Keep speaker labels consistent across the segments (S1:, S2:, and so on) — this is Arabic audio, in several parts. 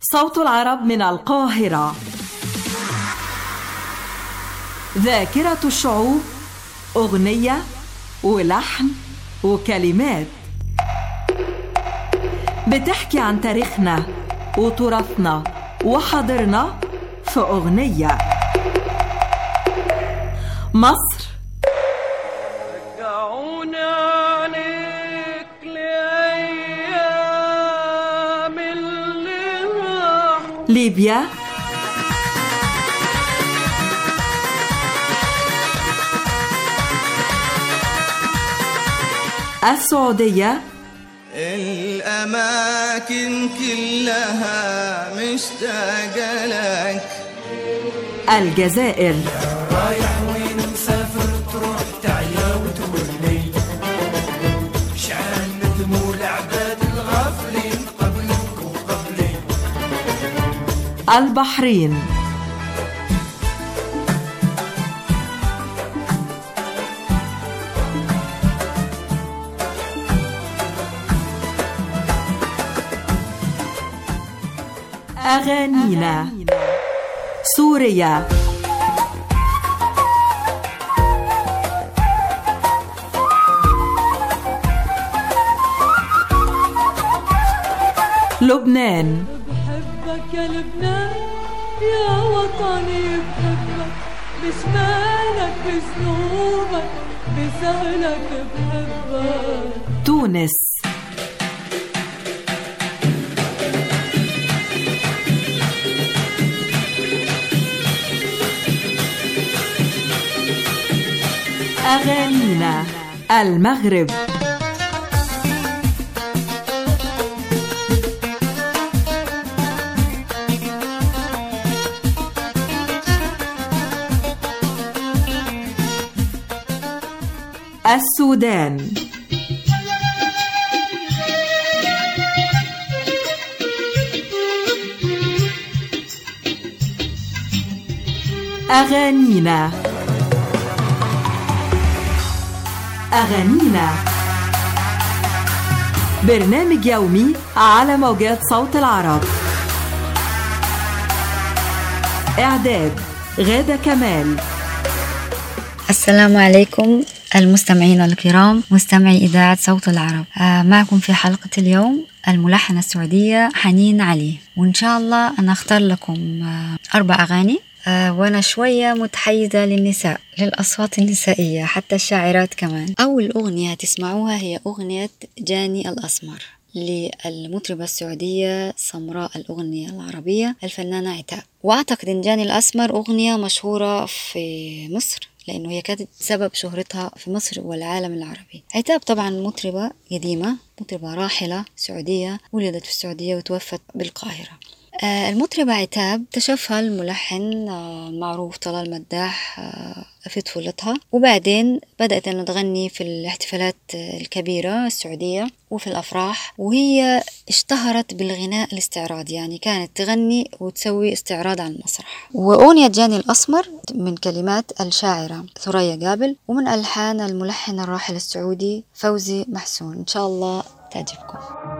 S1: صوت العرب من القاهرة. ذاكرة الشعوب أغنية ولحن وكلمات. بتحكي عن تاريخنا وتراثنا وحاضرنا في أغنية. مصر ليبيا. السعودية.
S2: الأماكن كلها مشتاقة لك.
S1: الجزائر.
S3: رايح
S1: البحرين. أغانينا. سوريا. لبنان.
S4: يا لبنان يا وطني بحبك بشمالك بجنوبك بسهلك بحبك
S1: تونس. أغانينا المغرب. السودان. أغانينا. أغانينا. برنامج يومي على موجات صوت العرب. إعداد غادة كمال.
S5: السلام عليكم. المستمعين الكرام مستمعي إذاعة صوت العرب. آه، معكم في حلقة اليوم الملحنة السعودية حنين علي. وإن شاء الله أنا أختار لكم آه، أربع أغاني آه، وأنا شوية متحيزة للنساء للأصوات النسائية حتى الشاعرات كمان. أول أغنية تسمعوها هي أغنية جاني الأسمر للمطربة السعودية سمراء الأغنية العربية الفنانة عتاب وأعتقد إن جاني الأسمر أغنية مشهورة في مصر. لأنه هي كانت سبب شهرتها في مصر والعالم العربي. عتاب طبعا مطربة قديمة مطربة راحلة سعودية ولدت في السعودية وتوفت بالقاهرة. المطربة عتاب اكتشفها الملحن آه، المعروف طلال مداح آه، في طفولتها. وبعدين بدأت أن تغني في الاحتفالات الكبيرة السعودية وفي الأفراح. وهي اشتهرت بالغناء الاستعراضي يعني كانت تغني وتسوي استعراض على المسرح. وأغنية جاني الأسمر من كلمات الشاعرة ثريا قابل ومن ألحان الملحن الراحل السعودي فوزي محسون. إن شاء الله تعجبكم.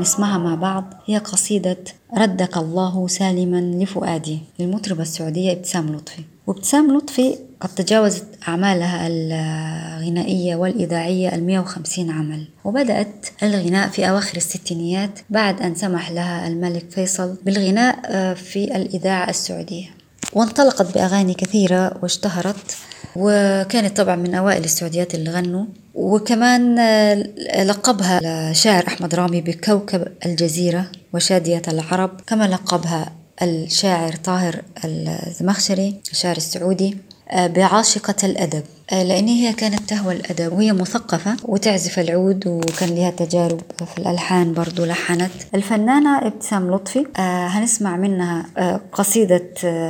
S5: نسمعها مع بعض. هي قصيدة ردك الله سالما لفؤادي للمطربة السعودية ابتسام لطفي. وابتسام لطفي قد تجاوزت أعمالها الغنائية والإذاعية المية وخمسين عمل وبدأت الغناء في أواخر الستينيات بعد أن سمح لها الملك فيصل بالغناء في الإذاعة السعودية. وانطلقت بأغاني كثيرة واشتهرت وكانت طبعا من أوائل السعوديات اللي غنوا. وكمان آه، لقبها الشاعر أحمد رامي بكوكب الجزيرة وشادية العرب كما لقبها الشاعر طاهر الزمخشري الشاعر السعودي. بعاشقة الأدب آه، لأن هي كانت تهوى الأدب وهي مثقفة وتعزف العود وكان لها تجارب في الألحان برضو لحنت. الفنانة ابتسام لطفي آه، هنسمع منها آه، قصيدة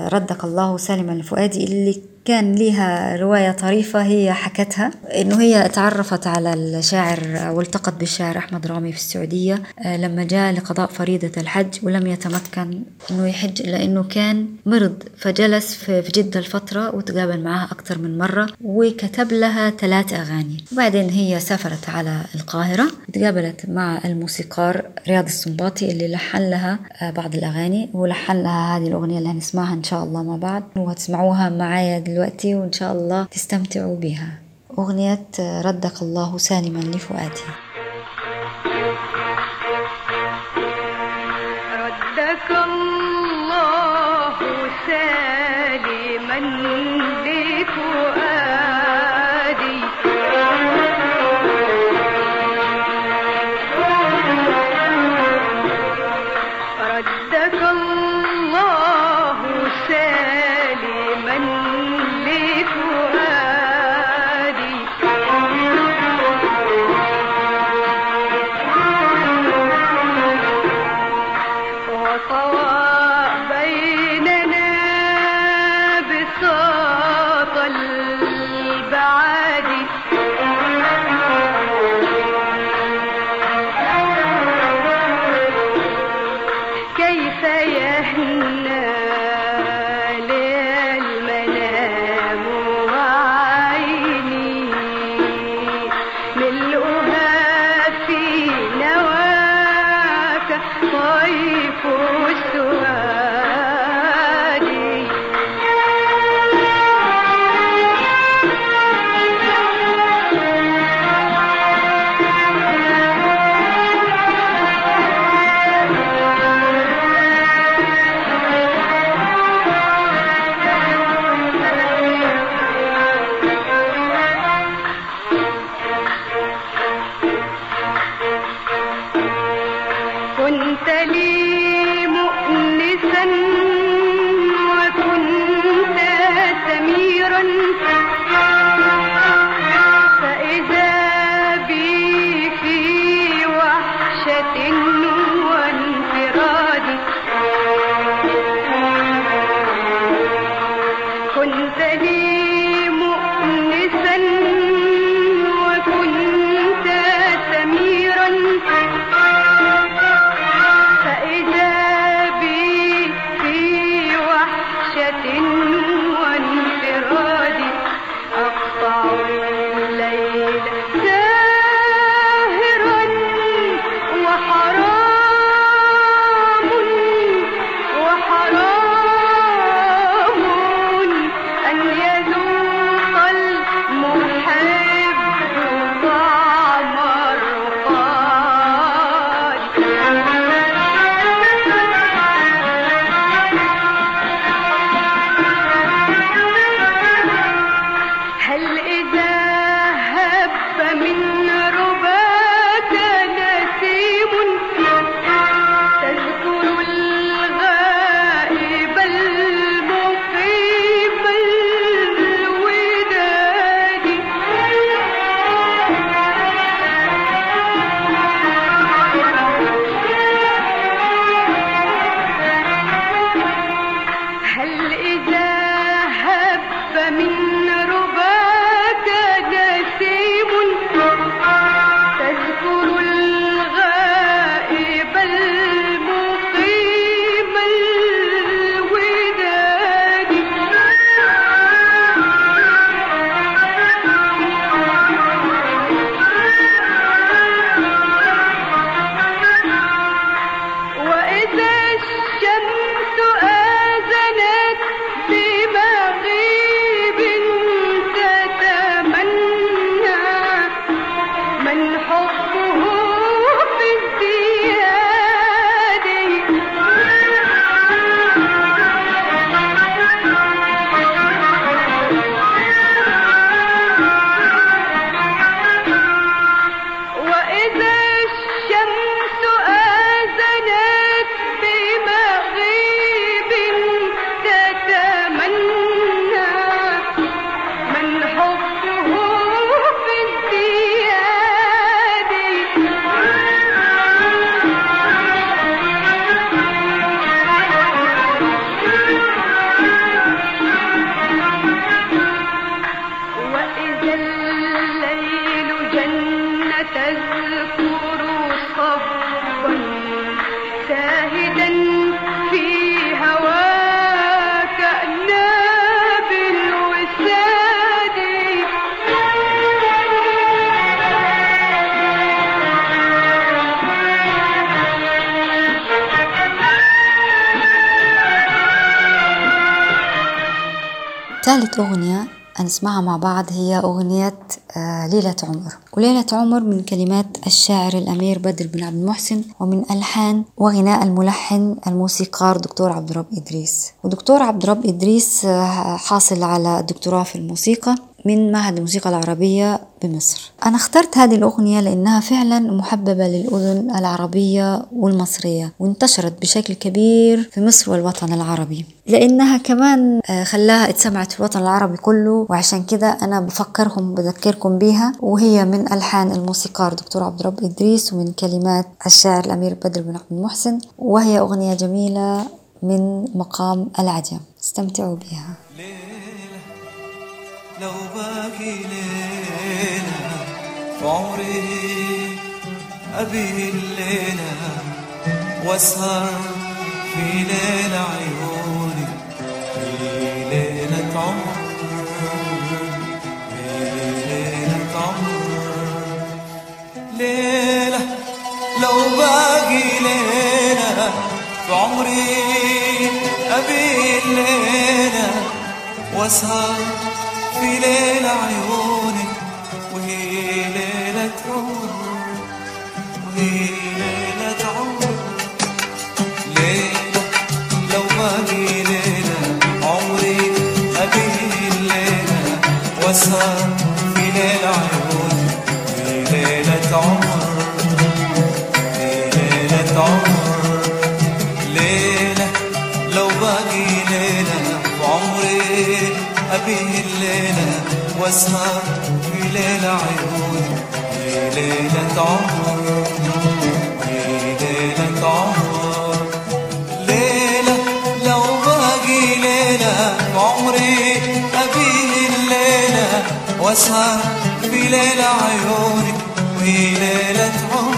S5: ردك الله سالما لفؤادي اللي كان لها رواية طريفة هي حكتها إنه هي تعرفت على الشاعر والتقت بالشاعر أحمد رامي في السعودية آه، لما جاء لقضاء فريضة الحج ولم يتمكن إنه يحج لأنه كان مرض فجلس في جدة الفترة وتقابل معها أكثر من مرة وكتب لها ثلاث أغاني. وبعدين هي سافرت على القاهرة تقابلت مع الموسيقار رياض السنباطي اللي لحن لها آه، بعض الأغاني ولحن لها هذه الأغنية اللي هنسمعها إن شاء الله مع بعض وهتسمعوها معايا دلوقتي وإن شاء الله تستمتعوا بها أغنية ردك الله سالما لفؤادي.
S6: ردك الله سالما لفؤادي.
S5: ثالث أغنية هنسمعها مع بعض هي أغنية آه، ليلة عمر. وليلة عمر من كلمات الشاعر الأمير بدر بن عبد المحسن ومن ألحان وغناء الملحن الموسيقار دكتور عبد الرب إدريس. ودكتور عبد الرب إدريس آه، حاصل على الدكتوراه في الموسيقى. من معهد الموسيقى العربية بمصر. أنا اخترت هذه الأغنية لأنها فعلا محببة للأذن العربية والمصرية وانتشرت بشكل كبير في مصر والوطن العربي. لأنها كمان آه، خلاها اتسمعت في الوطن العربي كله وعشان كده أنا بفكرهم بذكركم بيها. وهي من ألحان الموسيقار دكتور عبد الرب إدريس ومن كلمات الشاعر الأمير بدر بن عبد المحسن. وهي أغنية جميلة من مقام العجم. استمتعوا بها.
S2: لو باقي ليلة فعمري أبي الليلة واسهر في ليلة عيوني في ليلة عمري ليلة عمر. ليلة لو باقي ليلة في عمري أبي الليلة واسهر في ليلة عيونك وهي ليلة عمري وهي واسهر في ليلة عيوني في ليلة عمر في ليلة عمر. ليلة لو باقي ليلة عمري أبيه الليلة واسهر في ليلة عيوني في ليلة عمر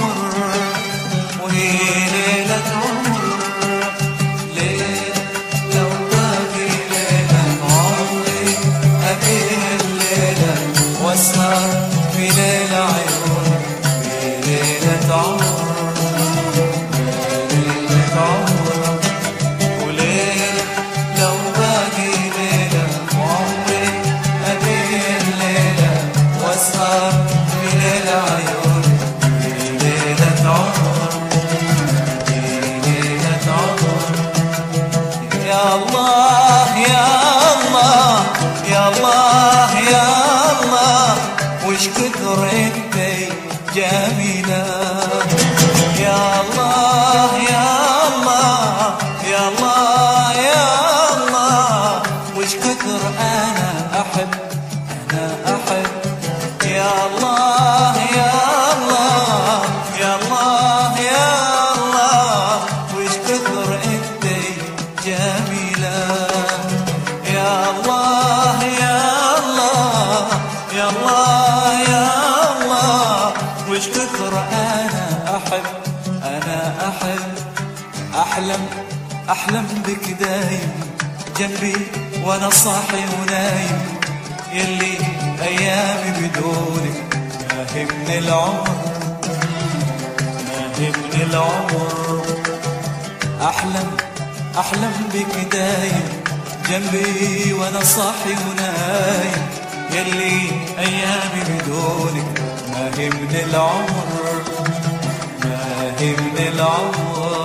S2: أحلم بك دايم جنبي وأنا صاحي ونايم. يلي أيامي بدونك ما همني العمر ما همني العمر. أحلم أحلم بك دايم جنبي وأنا صاحي ونايم. يلي أيامي بدونك ما همني العمر ما همني العمر.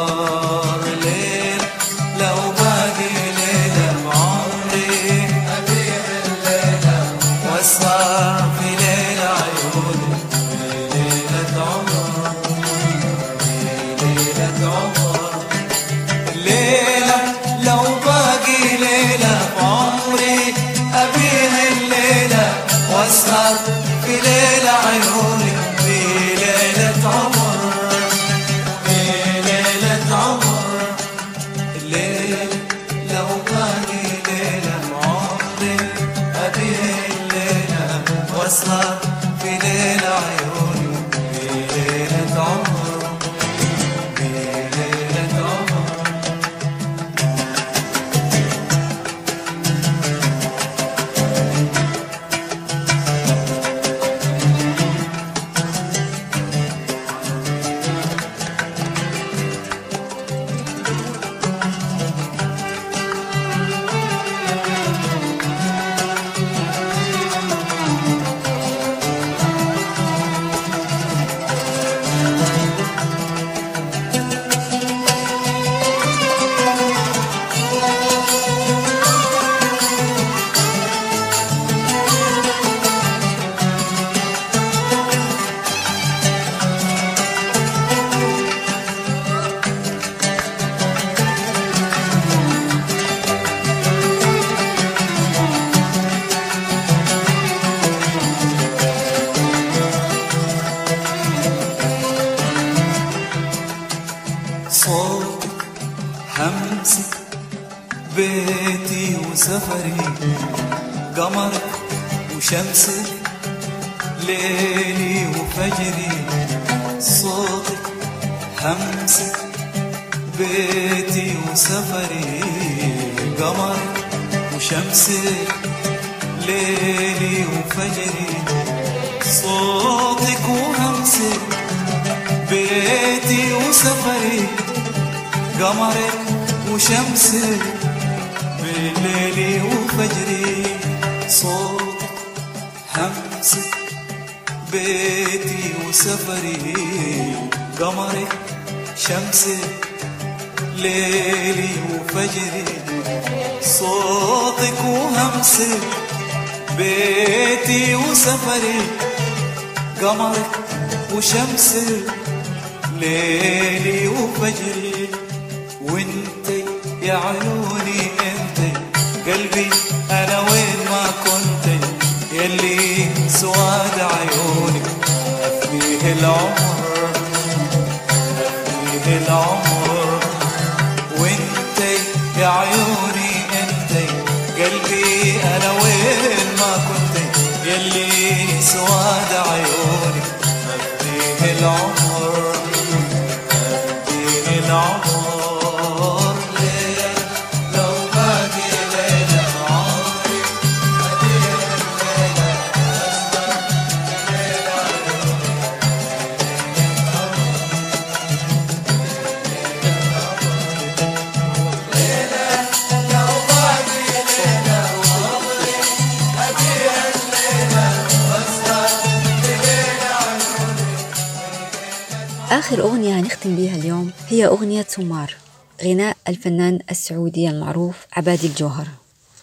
S2: جرينا صوتك همسك بيتي وسفري قمر وشمسك ليلي وفجري صوتك وهمسك بيتي وسفري قمرك وشمسك بليلي وفجري صوتك همسك بيتي وسفري. قمرك شمسك ليلي وفجري. صوتك وهمسك بيتي وسفري. قمرك وشمسك ليلي وفجري. وانت يا عيوني انت قلبي أنا
S5: آخر أغنية هنختم بيها اليوم هي أغنية سمار غناء الفنان السعودي المعروف عبادي الجوهر.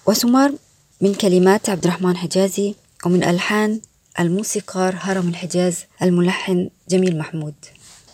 S5: وسمار من كلمات عبد الرحمن حجازي ومن ألحان الموسيقار هرم الحجاز الملحن جميل محمود.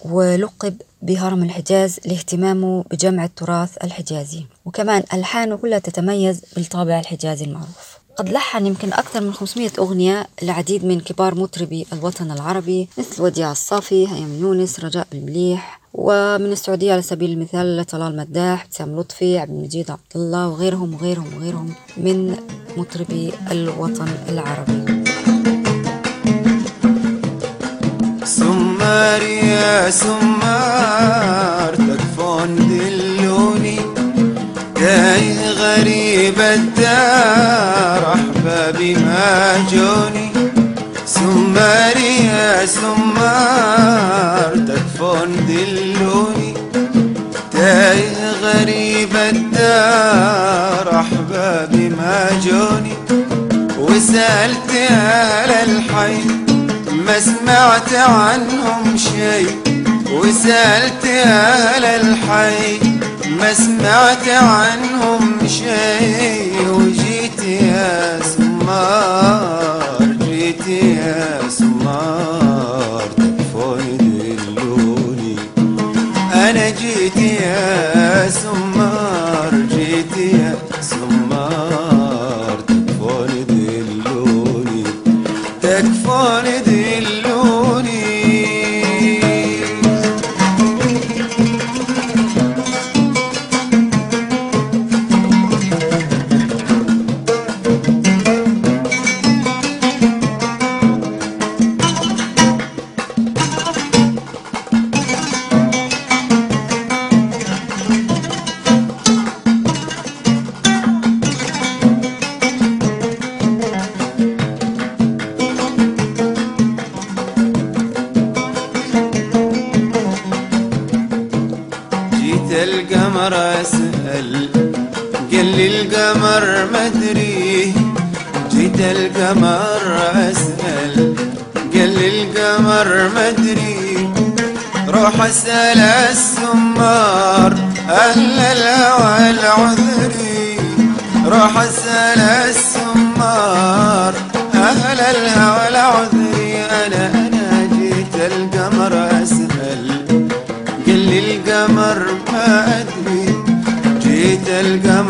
S5: ولقب بهرم الحجاز لاهتمامه بجمع التراث الحجازي. وكمان ألحانه كلها تتميز بالطابع الحجازي المعروف. قد لحن يمكن أكثر من 500 أغنية لعديد من كبار مطربي الوطن العربي مثل وديع الصافي هيام يونس رجاء بالمليح ومن السعودية على سبيل المثال طلال مداح ابتسام لطفي عبد المجيد عبد الله وغيرهم وغيرهم وغيرهم من مطربي الوطن العربي.
S3: سمار يا سمار تكفون دلوني تايه غريب الدار احبابي ما جوني. سمار يا سمار تكفون دلوني. تايه غريب الدار احبابي ما جوني. وسألت أهل الحي ما سمعت عنهم شي. وسألت أهل الحي ما سمعت عنهم شي وجيت يا سمار جيت يا سمار تكفوني دلوني أنا جيت يا سمار.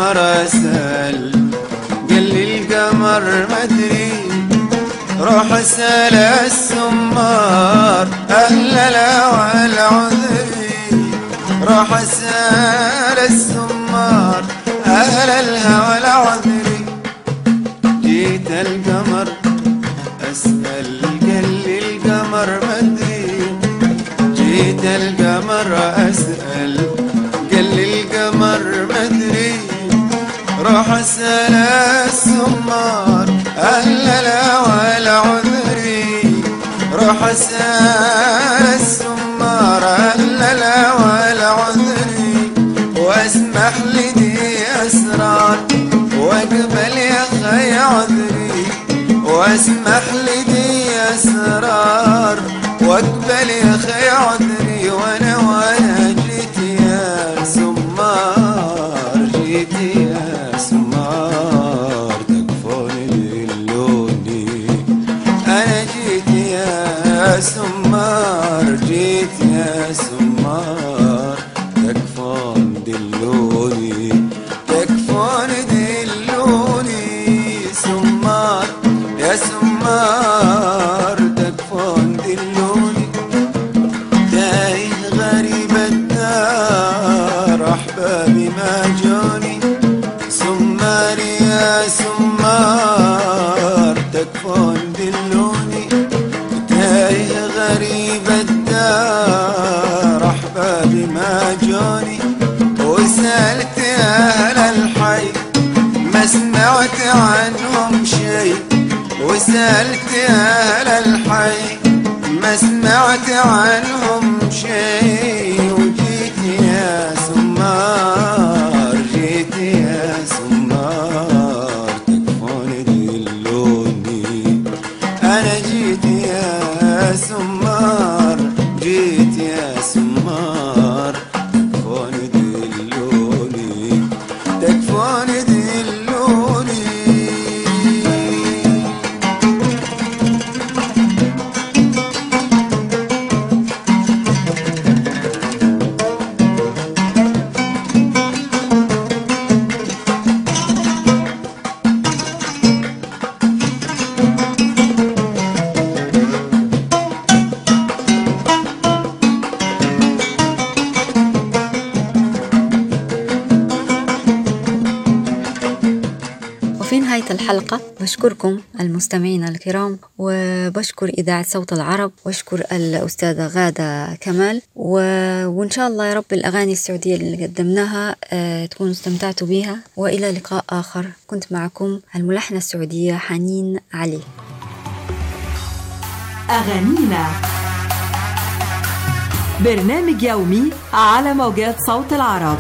S3: القمر أسأل. قال لي القمر ما أدري. روح أسأل السمار أهل الهوى العذري روح أسأل السمار أهل الهوى اسال السمار أهل الهوى العذري روح اسال السمار أهل الهوى العذري واسمح لي دي اسرار واقبل يا خي عذري. واسمح لي دي اسرار واقبل يا خي عذري. وسألت أهل الحي ما سمعت عنهم
S5: بشكركم المستمعين الكرام وبشكر إذاعة صوت العرب وأشكر الأستاذة غادة كمال و... وإن شاء الله يا رب الأغاني السعودية اللي قدمناها آه، تكونوا استمتعتوا بها وإلى لقاء آخر. كنت معكم الملحنة السعودية حنين علي.
S1: أغانينا. برنامج يومي على موجات صوت العرب.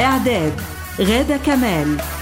S1: إعداد غادة كمال.